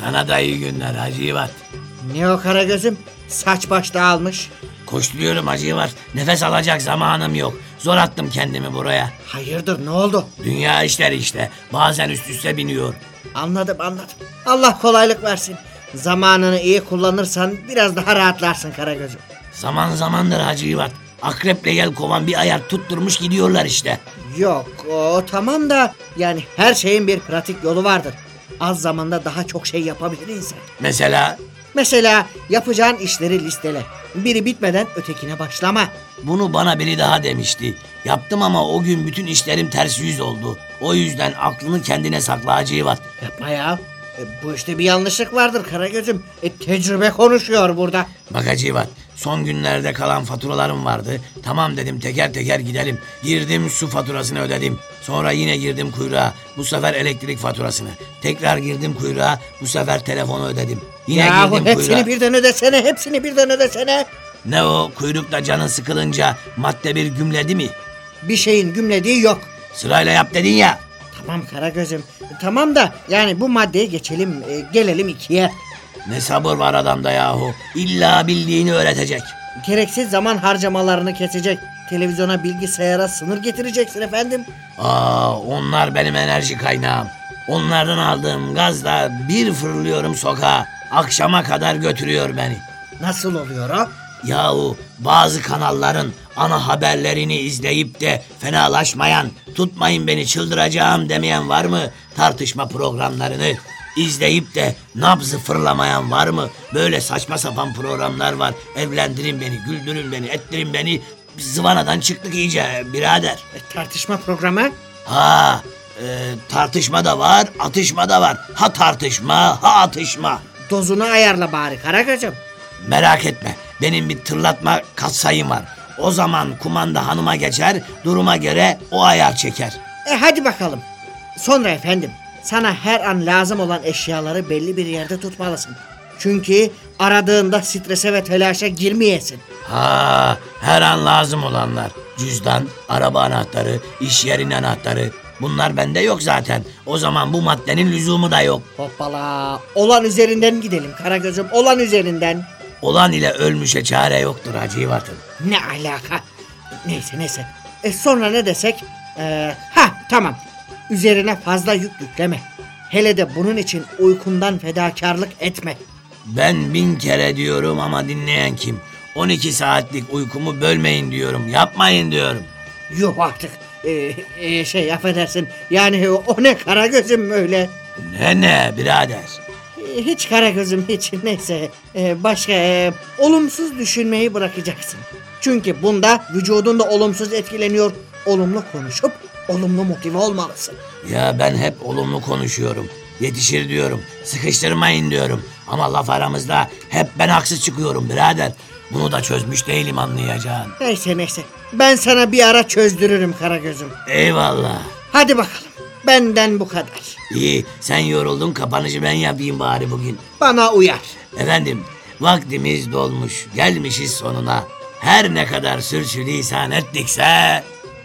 Sana da iyi günler Hacı İvat. Ne o Karagöz'üm? Saç baş dağılmış. Koşturuyorum Hacı İvat. Nefes alacak zamanım yok. Zor attım kendimi buraya. Hayırdır ne oldu? Dünya işleri işte. Bazen üst üste biniyor. Anladım anladım. Allah kolaylık versin. Zamanını iyi kullanırsan biraz daha rahatlarsın Karagöz'üm. Zaman zamandır Hacı İvat. Akreple yel kovan bir ayar tutturmuş gidiyorlar işte. Yok o tamam da yani her şeyin bir pratik yolu vardır. Az zamanda daha çok şey yapabilir insan. Mesela Mesela yapacağın işleri listele. Biri bitmeden ötekine başlama. bunu bana biri daha demişti. Yaptım ama o gün bütün işlerim ters yüz oldu. O yüzden aklını kendine sakla Hacı. Yapma ya. E, bu işte bir yanlışlık vardır Karagöz'üm. E, tecrübe konuşuyor burada. Bak Hacı son günlerde kalan faturalarım vardı. Tamam dedim teker teker gidelim. Girdim su faturasını ödedim. Sonra yine girdim kuyruğa. Bu sefer elektrik faturasını. Tekrar girdim kuyruğa. Bu sefer telefonu ödedim. Yine Yahu girdim hepsini kuyruğa. birden ödesene, hepsini birden ödesene. Ne o kuyrukta canın sıkılınca madde bir gümledi mi? Bir şeyin gümlediği yok. Sırayla yap dedin ya. Tamam Karagöz'üm. Tamam da yani bu maddeye geçelim, e, gelelim ikiye. Ne sabır var adamda yahu. İlla bildiğini öğretecek. Gereksiz zaman harcamalarını kesecek. Televizyona, bilgisayara sınır getireceksin efendim. Aa, onlar benim enerji kaynağım. Onlardan aldığım gazla bir fırlıyorum sokağa. Akşama kadar götürüyor beni. Nasıl oluyor o? Yahu bazı kanalların ana haberlerini izleyip de fenalaşmayan, tutmayın beni çıldıracağım demeyen var mı? Tartışma programlarını izleyip de nabzı fırlamayan var mı? Böyle saçma sapan programlar var. Evlendirin beni, güldürün beni, ettirin beni. Biz zıvanadan çıktık iyice birader. E, tartışma programı. Ha, e, tartışma da var, atışma da var. Ha tartışma, ha atışma. Dozunu ayarla bari Karagöz'üm. Merak etme, benim bir tırlatma katsayım var. O zaman kumanda hanıma geçer, duruma göre o ayar çeker. E hadi bakalım. Sonra efendim, sana her an lazım olan eşyaları belli bir yerde tutmalısın. Çünkü aradığında strese ve telaşa girmeyesin. Ha, her an lazım olanlar. Cüzdan, araba anahtarı, iş yerinin anahtarı. Bunlar bende yok zaten. O zaman bu maddenin lüzumu da yok. Hoppala. Olan üzerinden gidelim Karagöz'üm. Olan üzerinden. Olan ile ölmüşe çare yoktur Hacı Yivat'ın. Ne alaka? Neyse neyse. E sonra ne desek? Ee, ha tamam. Üzerine fazla yük yükleme. Hele de bunun için uykundan fedakarlık etme. Ben bin kere diyorum ama dinleyen kim? 12 saatlik uykumu bölmeyin diyorum. Yapmayın diyorum. Yuh artık. Ee, e, şey affedersin. Yani o ne Karagöz'üm öyle. Ne ne birader? Ee, Hiç Karagöz'üm hiç. Neyse. Ee, başka e, olumsuz düşünmeyi bırakacaksın. Çünkü bunda vücudun da olumsuz etkileniyor. Olumlu konuşup olumlu motive olmalısın. Ya ben hep olumlu konuşuyorum. Yetişir diyorum. Sıkıştırmayın diyorum. Ama laf aramızda hep ben haksız çıkıyorum birader. Bunu da çözmüş değilim anlayacağın. Neyse neyse. Ben sana bir ara çözdürürüm Karagöz'üm. Eyvallah. Hadi bakalım. Benden bu kadar. İyi sen yoruldun kapanışı ben yapayım bari bugün. Bana uyar. Efendim vaktimiz dolmuş gelmişiz sonuna. Her ne kadar sürçülisan ettikse...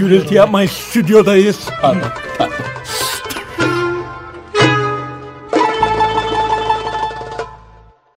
Gürültü yapmayın stüdyodayız. pardon, pardon.